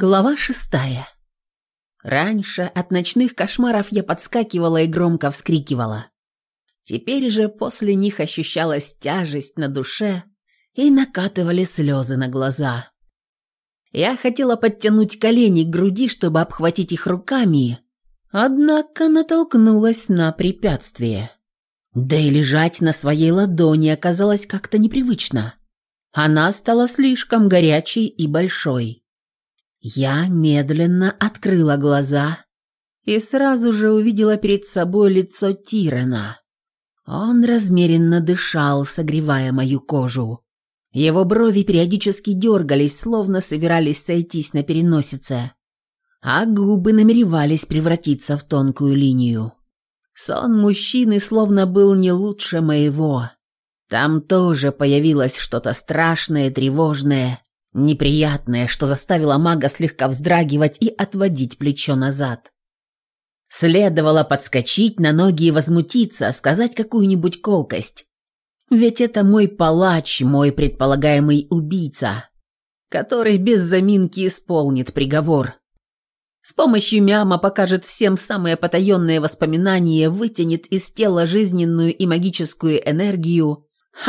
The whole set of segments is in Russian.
Глава шестая. Раньше от ночных кошмаров я подскакивала и громко вскрикивала. Теперь же после них ощущалась тяжесть на душе и накатывали слезы на глаза. Я хотела подтянуть колени к груди, чтобы обхватить их руками, однако натолкнулась на препятствие. Да и лежать на своей ладони оказалось как-то непривычно. Она стала слишком горячей и большой. Я медленно открыла глаза и сразу же увидела перед собой лицо Тирена. Он размеренно дышал, согревая мою кожу. Его брови периодически дергались, словно собирались сойтись на переносице, а губы намеревались превратиться в тонкую линию. Сон мужчины словно был не лучше моего. Там тоже появилось что-то страшное, тревожное, неприятное, что заставило мага слегка вздрагивать и отводить плечо назад. Следовало подскочить на ноги и возмутиться, сказать какую-нибудь колкость. Ведь это мой палач, мой предполагаемый убийца, который без заминки исполнит приговор. С помощью мяма покажет всем самые потаенные воспоминания, вытянет из тела жизненную и магическую энергию,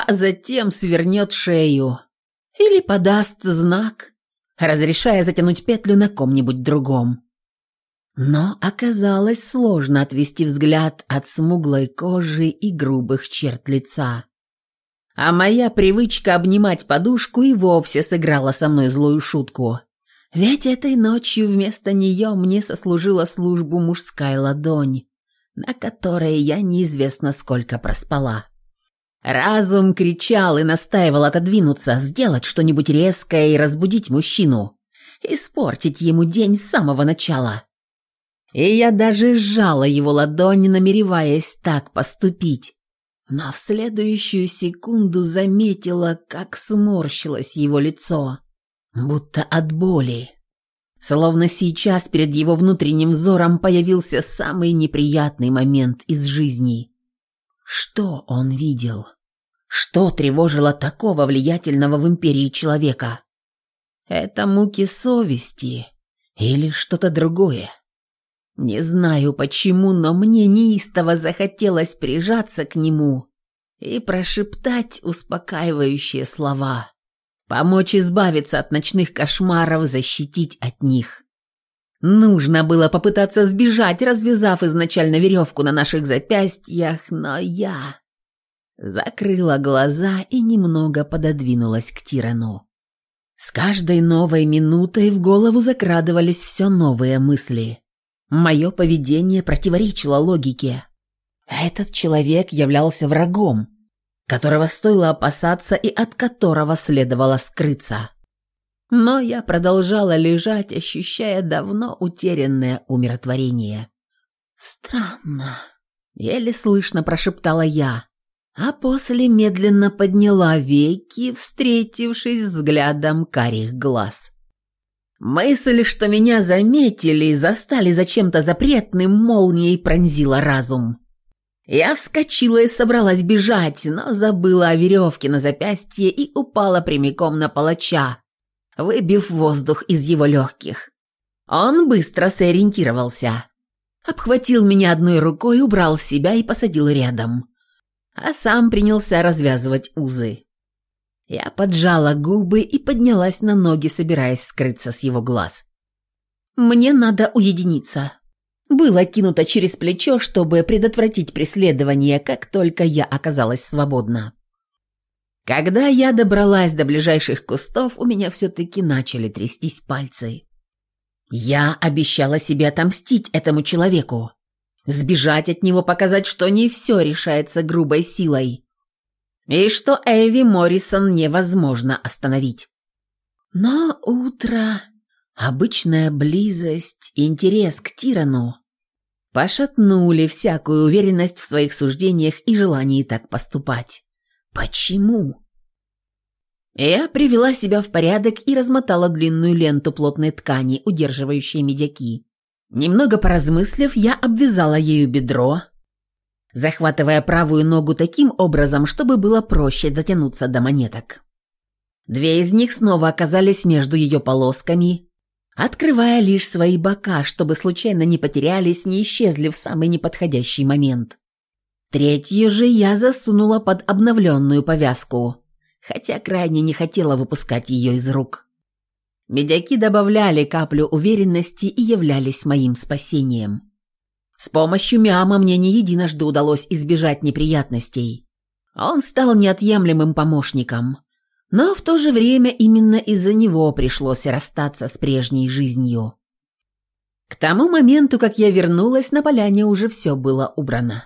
а затем свернет шею, или подаст знак, разрешая затянуть петлю на ком-нибудь другом. Но оказалось сложно отвести взгляд от смуглой кожи и грубых черт лица. А моя привычка обнимать подушку и вовсе сыграла со мной злую шутку. Ведь этой ночью вместо нее мне сослужила службу мужская ладонь, на которой я неизвестно сколько проспала. Разум кричал и настаивал отодвинуться, сделать что-нибудь резкое и разбудить мужчину, испортить ему день с самого начала. И я даже сжала его ладонь, намереваясь так поступить. Но в следующую секунду заметила, как сморщилось его лицо, будто от боли. Словно сейчас перед его внутренним взором появился самый неприятный момент из жизни. Что он видел? Что тревожило такого влиятельного в империи человека? Это муки совести или что-то другое? Не знаю почему, но мне неистово захотелось прижаться к нему и прошептать успокаивающие слова. Помочь избавиться от ночных кошмаров, защитить от них. Нужно было попытаться сбежать, развязав изначально веревку на наших запястьях, но я закрыла глаза и немного пододвинулась к Тирану. С каждой новой минутой в голову закрадывались все новые мысли. Мое поведение противоречило логике. Этот человек являлся врагом, которого стоило опасаться и от которого следовало скрыться. Но я продолжала лежать, ощущая давно утерянное умиротворение. «Странно», — еле слышно прошептала я, а после медленно подняла веки, встретившись взглядом карих глаз. Мысль, что меня заметили и застали за чем-то запретным, молнией пронзила разум. Я вскочила и собралась бежать, но забыла о веревке на запястье и упала прямиком на палача, выбив воздух из его легких. Он быстро сориентировался. Обхватил меня одной рукой, убрал себя и посадил рядом. А сам принялся развязывать узы. Я поджала губы и поднялась на ноги, собираясь скрыться с его глаз. «Мне надо уединиться». Было кинуто через плечо, чтобы предотвратить преследование, как только я оказалась свободна. Когда я добралась до ближайших кустов, у меня все-таки начали трястись пальцы. Я обещала себе отомстить этому человеку. Сбежать от него, показать, что не все решается грубой силой. И что Эви Моррисон невозможно остановить. Но утро, обычная близость, интерес к Тирану пошатнули всякую уверенность в своих суждениях и желании так поступать. Почему? Я привела себя в порядок и размотала длинную ленту плотной ткани, удерживающей медяки. Немного поразмыслив, я обвязала ею бедро, захватывая правую ногу таким образом, чтобы было проще дотянуться до монеток. Две из них снова оказались между ее полосками, открывая лишь свои бока, чтобы случайно не потерялись, не исчезли в самый неподходящий момент. Третью же я засунула под обновленную повязку, хотя крайне не хотела выпускать ее из рук. Медяки добавляли каплю уверенности и являлись моим спасением. С помощью Миама мне не единожды удалось избежать неприятностей. Он стал неотъемлемым помощником. Но в то же время именно из-за него пришлось расстаться с прежней жизнью. К тому моменту, как я вернулась, на поляне уже все было убрано.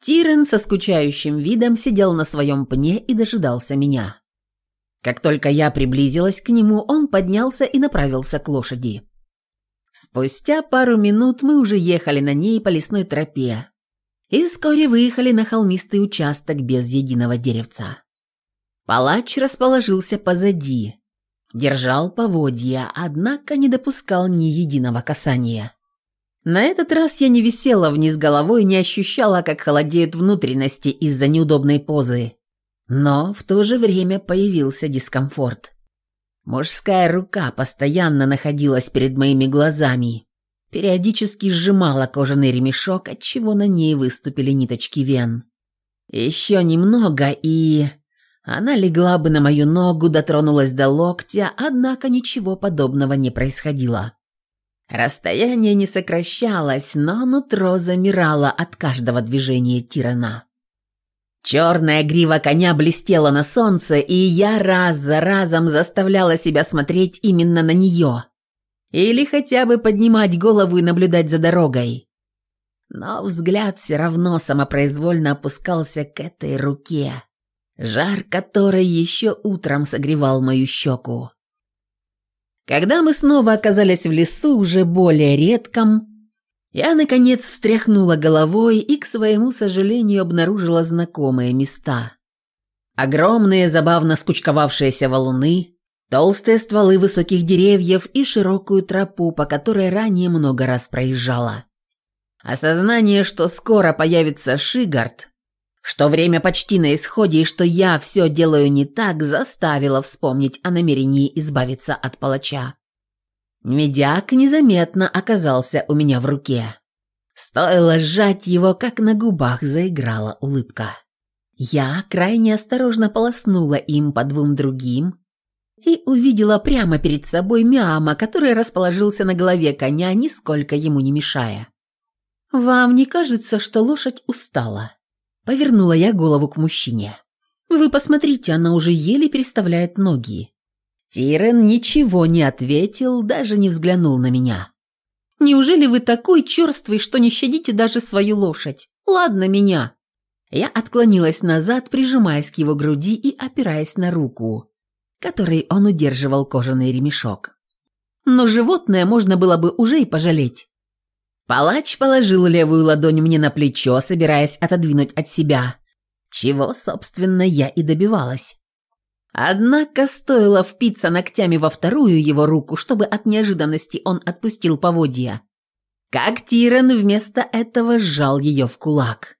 Тирен со скучающим видом сидел на своем пне и дожидался меня. Как только я приблизилась к нему, он поднялся и направился к лошади. Спустя пару минут мы уже ехали на ней по лесной тропе и вскоре выехали на холмистый участок без единого деревца. Палач расположился позади, держал поводья, однако не допускал ни единого касания. На этот раз я не висела вниз головой не ощущала, как холодеют внутренности из-за неудобной позы. Но в то же время появился дискомфорт. Мужская рука постоянно находилась перед моими глазами, периодически сжимала кожаный ремешок, отчего на ней выступили ниточки вен. Еще немного, и... Она легла бы на мою ногу, дотронулась до локтя, однако ничего подобного не происходило. Расстояние не сокращалось, но нутро замирало от каждого движения тирана. Черная грива коня блестела на солнце, и я раз за разом заставляла себя смотреть именно на нее. Или хотя бы поднимать голову и наблюдать за дорогой. Но взгляд все равно самопроизвольно опускался к этой руке жар которой еще утром согревал мою щеку. Когда мы снова оказались в лесу, уже более редком, я, наконец, встряхнула головой и, к своему сожалению, обнаружила знакомые места. Огромные, забавно скучковавшиеся валуны, толстые стволы высоких деревьев и широкую тропу, по которой ранее много раз проезжала. Осознание, что скоро появится Шигард, что время почти на исходе и что я все делаю не так, заставило вспомнить о намерении избавиться от палача. Медяк незаметно оказался у меня в руке. Стоило сжать его, как на губах заиграла улыбка. Я крайне осторожно полоснула им по двум другим и увидела прямо перед собой Мяма, который расположился на голове коня, нисколько ему не мешая. «Вам не кажется, что лошадь устала?» Повернула я голову к мужчине. «Вы посмотрите, она уже еле переставляет ноги». Тирен ничего не ответил, даже не взглянул на меня. «Неужели вы такой черствый, что не щадите даже свою лошадь? Ладно меня». Я отклонилась назад, прижимаясь к его груди и опираясь на руку, которой он удерживал кожаный ремешок. Но животное можно было бы уже и пожалеть. Палач положил левую ладонь мне на плечо, собираясь отодвинуть от себя, чего, собственно, я и добивалась. Однако стоило впиться ногтями во вторую его руку, чтобы от неожиданности он отпустил поводья. Как Тирен вместо этого сжал ее в кулак.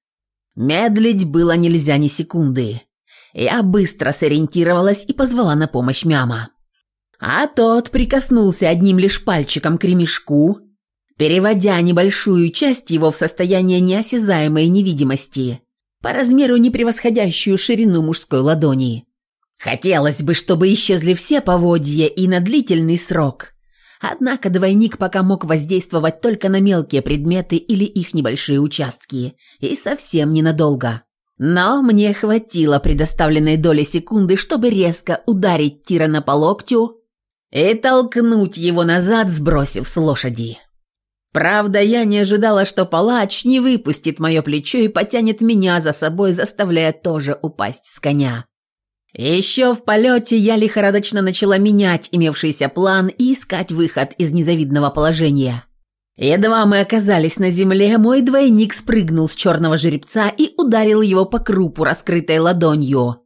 Медлить было нельзя ни секунды. Я быстро сориентировалась и позвала на помощь Мяма. А тот прикоснулся одним лишь пальчиком к ремешку, переводя небольшую часть его в состояние неосязаемой невидимости, по размеру не превосходящую ширину мужской ладони. Хотелось бы, чтобы исчезли все поводья и на длительный срок. Однако двойник пока мог воздействовать только на мелкие предметы или их небольшие участки, и совсем ненадолго. Но мне хватило предоставленной доли секунды, чтобы резко ударить Тирана по локтю и толкнуть его назад, сбросив с лошади. Правда, я не ожидала, что палач не выпустит мое плечо и потянет меня за собой, заставляя тоже упасть с коня. Еще в полете я лихорадочно начала менять имевшийся план и искать выход из незавидного положения. Едва мы оказались на земле, мой двойник спрыгнул с черного жеребца и ударил его по крупу, раскрытой ладонью,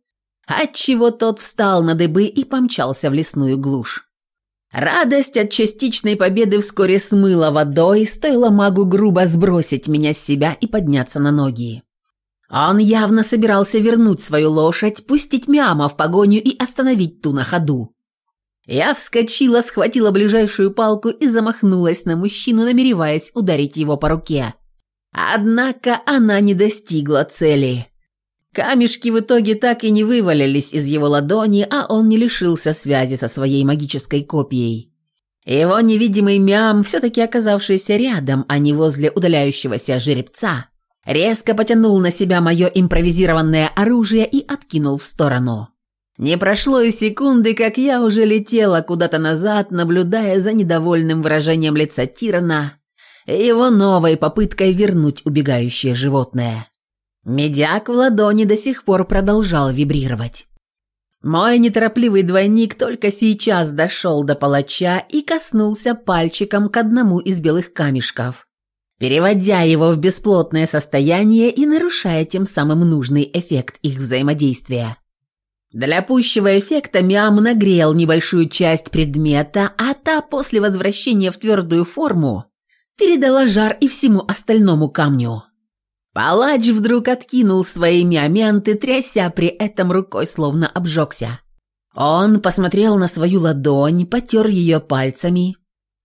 отчего тот встал на дыбы и помчался в лесную глушь. Радость от частичной победы вскоре смыла водой, стоило магу грубо сбросить меня с себя и подняться на ноги. Он явно собирался вернуть свою лошадь, пустить Мяма в погоню и остановить ту на ходу. Я вскочила, схватила ближайшую палку и замахнулась на мужчину, намереваясь ударить его по руке. Однако она не достигла цели. Камешки в итоге так и не вывалились из его ладони, а он не лишился связи со своей магической копией. Его невидимый мям, все-таки оказавшийся рядом, а не возле удаляющегося жеребца, резко потянул на себя мое импровизированное оружие и откинул в сторону. Не прошло и секунды, как я уже летела куда-то назад, наблюдая за недовольным выражением лица Тирана и его новой попыткой вернуть убегающее животное. Медяк в ладони до сих пор продолжал вибрировать. Мой неторопливый двойник только сейчас дошел до палача и коснулся пальчиком к одному из белых камешков, переводя его в бесплотное состояние и нарушая тем самым нужный эффект их взаимодействия. Для пущего эффекта Миам нагрел небольшую часть предмета, а та после возвращения в твердую форму передала жар и всему остальному камню. Палач вдруг откинул свои миоменты, тряся при этом рукой, словно обжегся. Он посмотрел на свою ладонь, потер ее пальцами,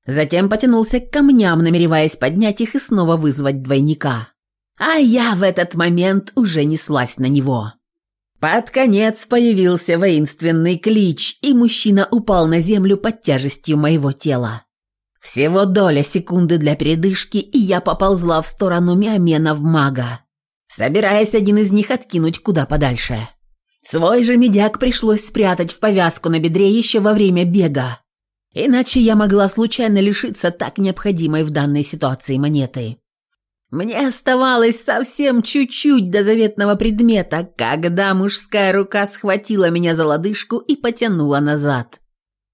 затем потянулся к камням, намереваясь поднять их и снова вызвать двойника. А я в этот момент уже неслась на него. Под конец появился воинственный клич, и мужчина упал на землю под тяжестью моего тела. Всего доля секунды для передышки, и я поползла в сторону Миоменов мага, собираясь один из них откинуть куда подальше. Свой же медяк пришлось спрятать в повязку на бедре еще во время бега, иначе я могла случайно лишиться так необходимой в данной ситуации монеты. Мне оставалось совсем чуть-чуть до заветного предмета, когда мужская рука схватила меня за лодыжку и потянула назад.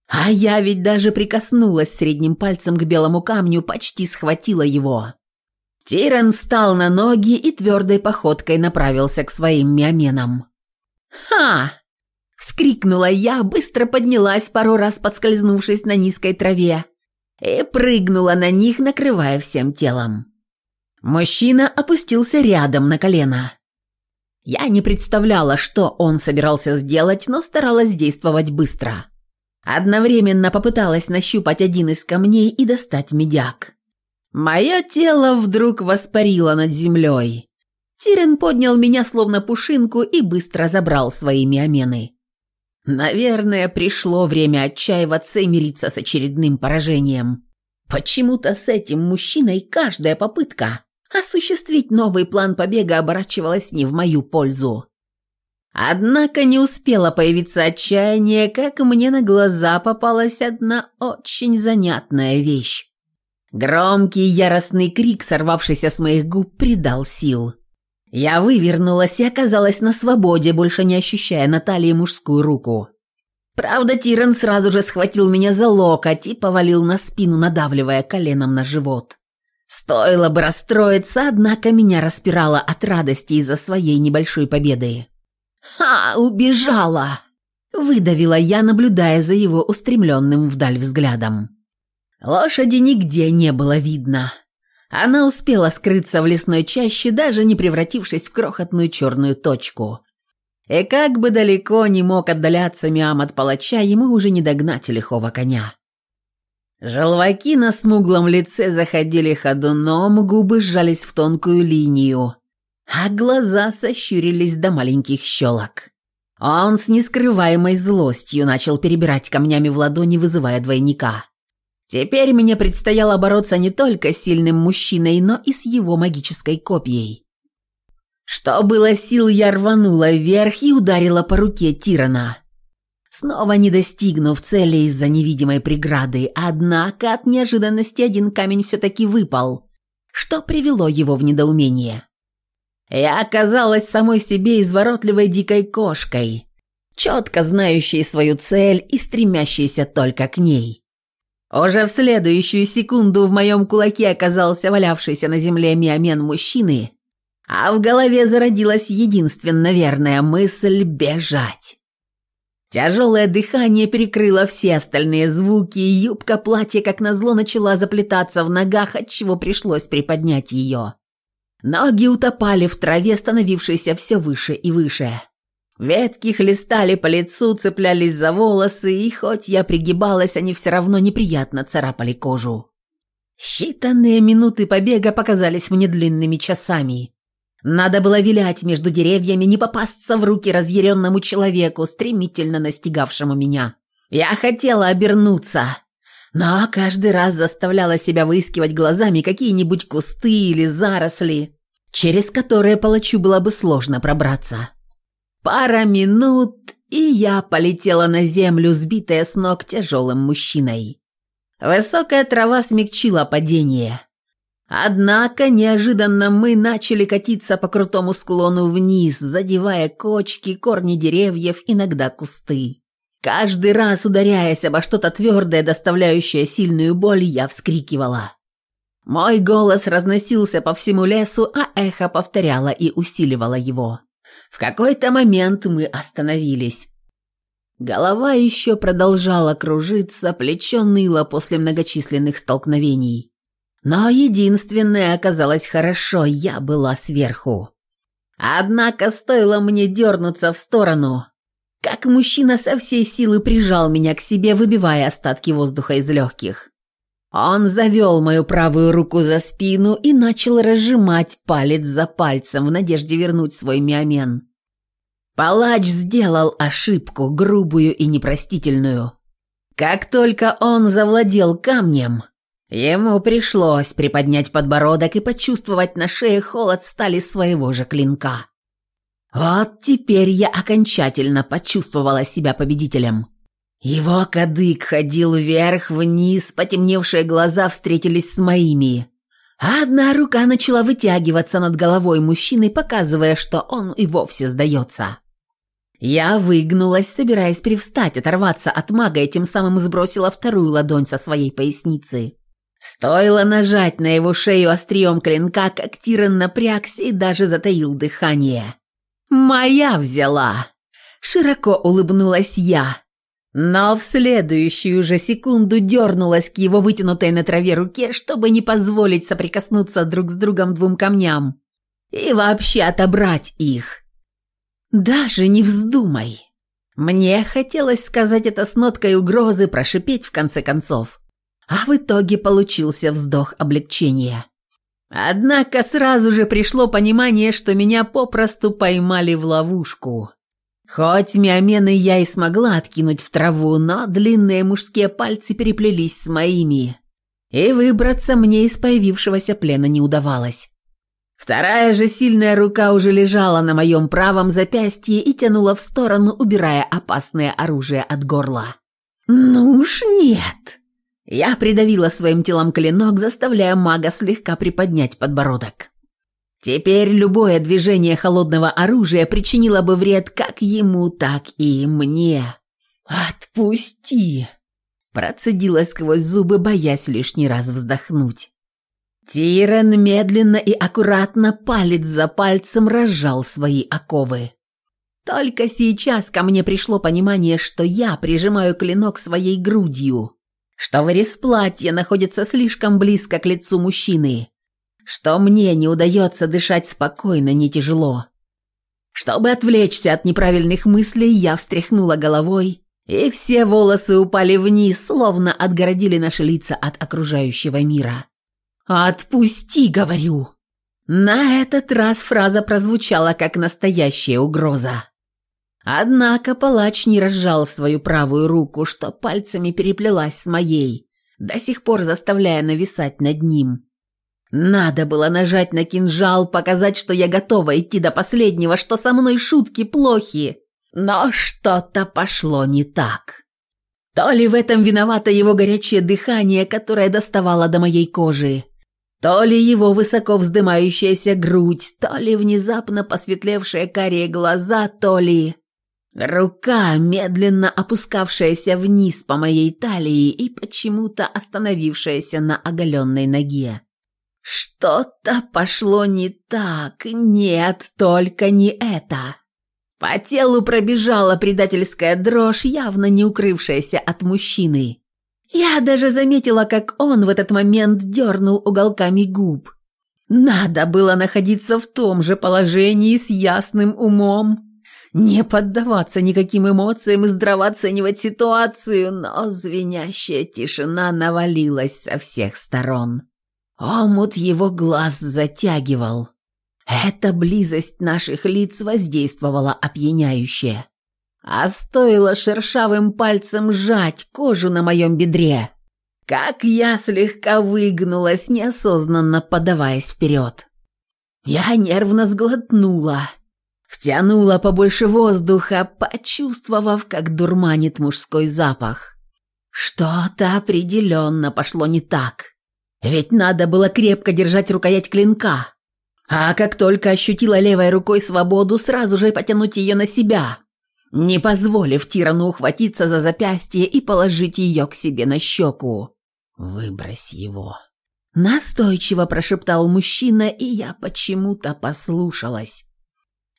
А я ведь даже прикоснулась средним пальцем к белому камню, почти схватила его. Тиран встал на ноги и твердой походкой направился к своим миоменам. «Ха!» – вскрикнула я, быстро поднялась, пару раз подскользнувшись на низкой траве, и прыгнула на них, накрывая всем телом. Мужчина опустился рядом на колено. Я не представляла, что он собирался сделать, но старалась действовать быстро. Одновременно попыталась нащупать один из камней и достать медяк. Мое тело вдруг воспарило над землей. Тирен поднял меня словно пушинку и быстро забрал свои миомены. Наверное, пришло время отчаиваться и мириться с очередным поражением. Почему-то с этим мужчиной каждая попытка осуществить новый план побега оборачивалась не в мою пользу. Однако не успела появиться отчаяние, как мне на глаза попалась одна очень занятная вещь. Громкий яростный крик, сорвавшийся с моих губ, придал сил. Я вывернулась и оказалась на свободе, больше не ощущая на талии мужскую руку. Правда, Тиран сразу же схватил меня за локоть и повалил на спину, надавливая коленом на живот. Стоило бы расстроиться, однако меня распирало от радости из-за своей небольшой победы. «Ха! Убежала!» – выдавила я, наблюдая за его устремленным вдаль взглядом. Лошади нигде не было видно. Она успела скрыться в лесной чаще, даже не превратившись в крохотную черную точку. И как бы далеко не мог отдаляться Миам от палача, ему уже не догнать лихого коня. Желваки на смуглом лице заходили ходуном, губы сжались в тонкую линию, а глаза сощурились до маленьких щелок. Он с нескрываемой злостью начал перебирать камнями в ладони, вызывая двойника. Теперь мне предстояло бороться не только с сильным мужчиной, но и с его магической копией. Что было сил, я рванула вверх и ударила по руке Тирана снова не достигнув цели из-за невидимой преграды, однако от неожиданности один камень все-таки выпал, что привело его в недоумение. Я оказалась самой себе изворотливой дикой кошкой, четко знающей свою цель и стремящейся только к ней. Уже в следующую секунду в моем кулаке оказался валявшийся на земле миомен мужчины, а в голове зародилась единственно верная мысль – бежать. Тяжелое дыхание перекрыло все остальные звуки, и юбка платья, как назло, начала заплетаться в ногах, отчего пришлось приподнять ее. Ноги утопали в траве, становившейся все выше и выше. Ветки хлестали по лицу, цеплялись за волосы, и хоть я пригибалась, они все равно неприятно царапали кожу. Считанные минуты побега показались мне длинными часами. Надо было вилять между деревьями, не попасться в руки разъяренному человеку, стремительно настигавшему меня. Я хотела обернуться, но каждый раз заставляла себя выискивать глазами какие-нибудь кусты или заросли, через которые палачу было бы сложно пробраться. Пара минут, и я полетела на землю, сбитая с ног тяжелым мужчиной. Высокая трава смягчила падение. Однако неожиданно мы начали катиться по крутому склону вниз, задевая кочки, корни деревьев, иногда кусты. Каждый раз, ударяясь обо что-то твердое, доставляющее сильную боль, я вскрикивала. Мой голос разносился по всему лесу, а эхо повторяло и усиливало его. В какой-то момент мы остановились. Голова еще продолжала кружиться, плечо ныло после многочисленных столкновений. Но единственное оказалось хорошо, я была сверху. Однако стоило мне дернуться в сторону, как мужчина со всей силы прижал меня к себе, выбивая остатки воздуха из легких. Он завел мою правую руку за спину и начал разжимать палец за пальцем в надежде вернуть свой миомен. Палач сделал ошибку, грубую и непростительную. Как только он завладел камнем, ему пришлось приподнять подбородок и почувствовать на шее холод стали своего же клинка. Вот теперь я окончательно почувствовала себя победителем. Его кадык ходил вверх-вниз, потемневшие глаза встретились с моими. А одна рука начала вытягиваться над головой мужчины, показывая, что он и вовсе сдается. Я выгнулась, собираясь привстать, оторваться от мага и тем самым сбросила вторую ладонь со своей поясницы. Стоило нажать на его шею острием клинка, как Тиран напрягся и даже затаил дыхание. «Моя взяла!» Широко улыбнулась я, но в следующую же секунду дернулась к его вытянутой на траве руке, чтобы не позволить соприкоснуться друг с другом двум камням и вообще отобрать их. «Даже не вздумай!» Мне хотелось сказать это с ноткой угрозы, прошипеть в конце концов. А в итоге получился вздох облегчения. Однако сразу же пришло понимание, что меня попросту поймали в ловушку. Хоть миомены я и смогла откинуть в траву, но длинные мужские пальцы переплелись с моими, и выбраться мне из появившегося плена не удавалось. Вторая же сильная рука уже лежала на моем правом запястье и тянула в сторону, убирая опасное оружие от горла. «Ну уж нет!» Я придавила своим телом клинок, заставляя мага слегка приподнять подбородок. Теперь любое движение холодного оружия причинило бы вред как ему, так и мне. «Отпусти!» Процедила сквозь зубы, боясь лишний раз вздохнуть. Тирен медленно и аккуратно палец за пальцем разжал свои оковы. Только сейчас ко мне пришло понимание, что я прижимаю клинок своей грудью, что вырез платья находится слишком близко к лицу мужчины, что мне не удается дышать спокойно, не тяжело. Чтобы отвлечься от неправильных мыслей, я встряхнула головой, и все волосы упали вниз, словно отгородили наши лица от окружающего мира. «Отпусти!» — говорю. На этот раз фраза прозвучала как настоящая угроза. Однако палач не разжал свою правую руку, что пальцами переплелась с моей, до сих пор заставляя нависать над ним. Надо было нажать на кинжал, показать, что я готова идти до последнего, что со мной шутки плохи. Но что-то пошло не так. То ли в этом виновато его горячее дыхание, которое доставало до моей кожи, то ли его высоко вздымающаяся грудь, то ли внезапно посветлевшие карие глаза, то ли... Рука, медленно опускавшаяся вниз по моей талии и почему-то остановившаяся на оголенной ноге. Что-то пошло не так. Нет, только не это. По телу пробежала предательская дрожь, явно не укрывшаяся от мужчины. Я даже заметила, как он в этот момент дернул уголками губ. Надо было находиться в том же положении с ясным умом не поддаваться никаким эмоциям и здраво оценивать ситуацию, но звенящая тишина навалилась со всех сторон. Омут его глаз затягивал. Эта близость наших лиц воздействовала опьяняюще. А стоило шершавым пальцем сжать кожу на моем бедре, как я слегка выгнулась, неосознанно подаваясь вперед. Я нервно сглотнула, втянула побольше воздуха, почувствовав, как дурманит мужской запах. Что-то определенно пошло не так. Ведь надо было крепко держать рукоять клинка. А как только ощутила левой рукой свободу, сразу же потянуть ее на себя, не позволив тирану ухватиться за запястье и положить ее к себе на щеку. «Выбрось его», – настойчиво прошептал мужчина, и я почему-то послушалась.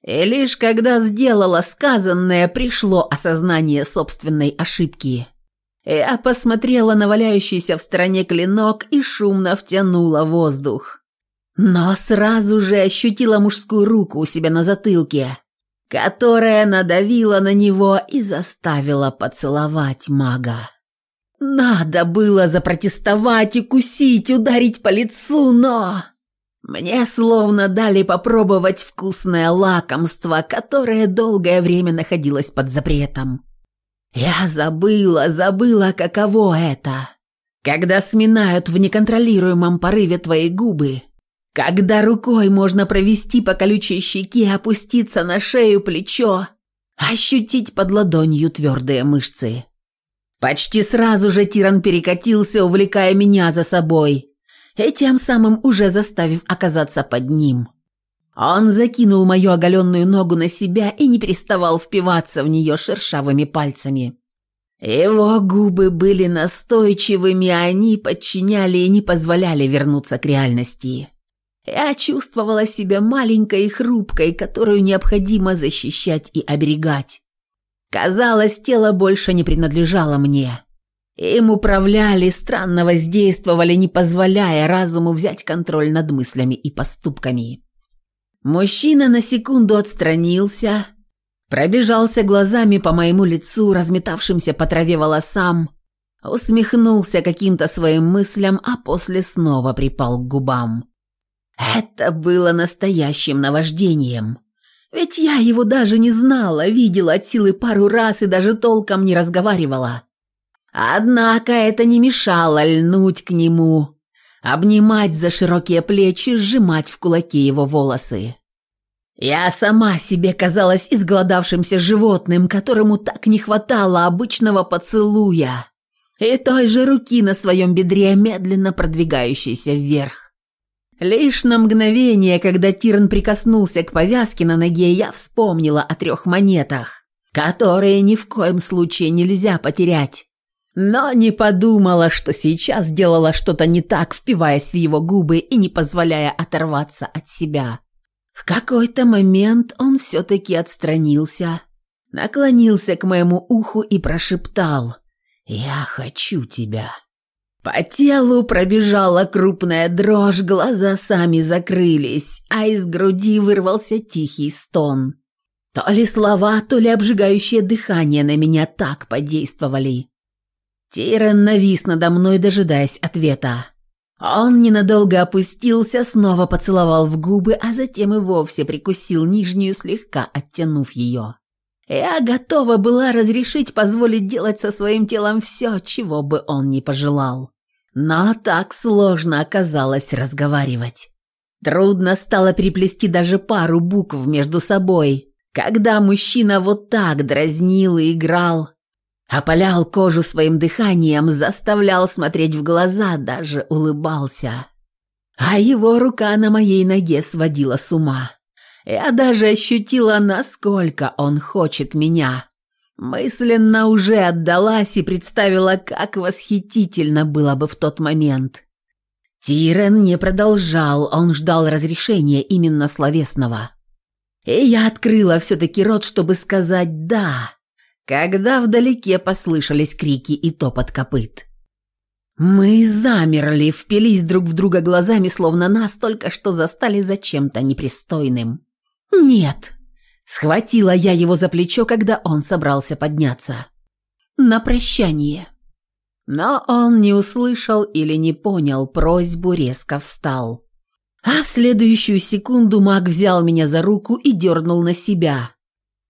И лишь когда сделала сказанное, пришло осознание собственной ошибки. Я посмотрела на валяющийся в стороне клинок и шумно втянула воздух. Но сразу же ощутила мужскую руку у себя на затылке, которая надавила на него и заставила поцеловать мага. Надо было запротестовать, укусить, ударить по лицу, но... Мне словно дали попробовать вкусное лакомство, которое долгое время находилось под запретом. Я забыла, забыла, каково это. Когда сминают в неконтролируемом порыве твои губы, когда рукой можно провести по колючей щеке, опуститься на шею, плечо, ощутить под ладонью твердые мышцы. Почти сразу же Тиран перекатился, увлекая меня за собой, и тем самым уже заставив оказаться под ним. Он закинул мою оголенную ногу на себя и не переставал впиваться в нее шершавыми пальцами. Его губы были настойчивыми, а они подчиняли и не позволяли вернуться к реальности. Я чувствовала себя маленькой и хрупкой, которую необходимо защищать и оберегать. Казалось, тело больше не принадлежало мне. Им управляли, странно воздействовали, не позволяя разуму взять контроль над мыслями и поступками. Мужчина на секунду отстранился, пробежался глазами по моему лицу, разметавшимся по траве волосам, усмехнулся каким-то своим мыслям, а после снова припал к губам. Это было настоящим наваждением. Ведь я его даже не знала, видела от силы пару раз и даже толком не разговаривала. Однако это не мешало льнуть к нему, обнимать за широкие плечи, сжимать в кулаки его волосы. Я сама себе казалась изголодавшимся животным, которому так не хватало обычного поцелуя и той же руки на своем бедре, медленно продвигающейся вверх. Лишь на мгновение, когда Тирн прикоснулся к повязке на ноге, я вспомнила о трех монетах, которые ни в коем случае нельзя потерять. Но не подумала, что сейчас делала что-то не так, впиваясь в его губы и не позволяя оторваться от себя. В какой-то момент он все-таки отстранился, наклонился к моему уху и прошептал «Я хочу тебя». По телу пробежала крупная дрожь, глаза сами закрылись, а из груди вырвался тихий стон. То ли слова, то ли обжигающее дыхание на меня так подействовали. Тирен навис надо мной, дожидаясь ответа. Он ненадолго опустился, снова поцеловал в губы, а затем и вовсе прикусил нижнюю, слегка оттянув ее. Я готова была разрешить позволить делать со своим телом все, чего бы он ни пожелал. Но так сложно оказалось разговаривать. Трудно стало переплести даже пару букв между собой, когда мужчина вот так дразнил и играл, опалял кожу своим дыханием, заставлял смотреть в глаза, даже улыбался. А его рука на моей ноге сводила с ума. Я даже ощутила, насколько он хочет меня. Мысленно уже отдалась и представила, как восхитительно было бы в тот момент. Тирен не продолжал, он ждал разрешения именно словесного. И я открыла все-таки рот, чтобы сказать «да», когда вдалеке послышались крики и топот копыт. Мы замерли, впились друг в друга глазами, словно нас только что застали за чем-то непристойным. «Нет», Схватила я его за плечо, когда он собрался подняться. На прощание. Но он не услышал или не понял просьбу, резко встал. А в следующую секунду маг взял меня за руку и дернул на себя,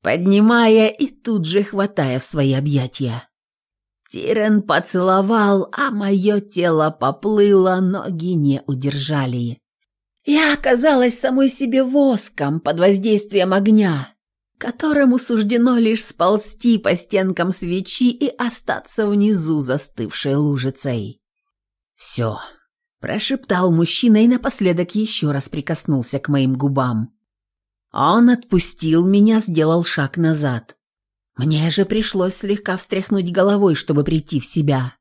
поднимая и тут же хватая в свои объятия. Тирен поцеловал, а мое тело поплыло, ноги не удержали. Я оказалась самой себе воском под воздействием огня, которому суждено лишь сползти по стенкам свечи и остаться внизу застывшей лужицей. «Все», – прошептал мужчина и напоследок еще раз прикоснулся к моим губам. Он отпустил меня, сделал шаг назад. Мне же пришлось слегка встряхнуть головой, чтобы прийти в себя.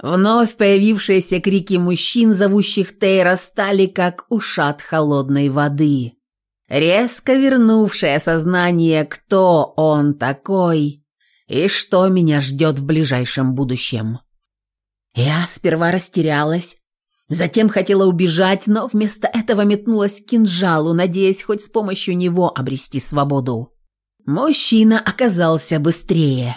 Вновь появившиеся крики мужчин, зовущих Тейра, стали как ушат холодной воды. Резко вернувшее сознание, кто он такой и что меня ждет в ближайшем будущем. Я сперва растерялась, затем хотела убежать, но вместо этого метнулась к кинжалу, надеясь хоть с помощью него обрести свободу. Мужчина оказался быстрее.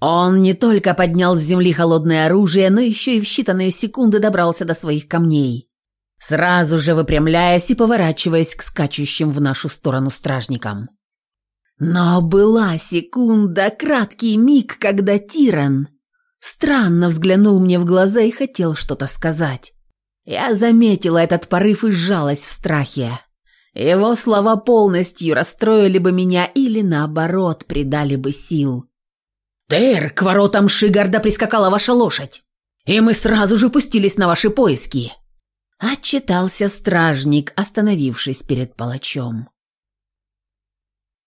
Он не только поднял с земли холодное оружие, но еще и в считанные секунды добрался до своих камней, сразу же выпрямляясь и поворачиваясь к скачущим в нашу сторону стражникам. Но была секунда, краткий миг, когда Тиран странно взглянул мне в глаза и хотел что-то сказать. Я заметила этот порыв и сжалась в страхе. Его слова полностью расстроили бы меня или, наоборот, придали бы сил. «Тейр, к воротам Шигарда прискакала ваша лошадь, и мы сразу же пустились на ваши поиски», – отчитался стражник, остановившись перед палачом.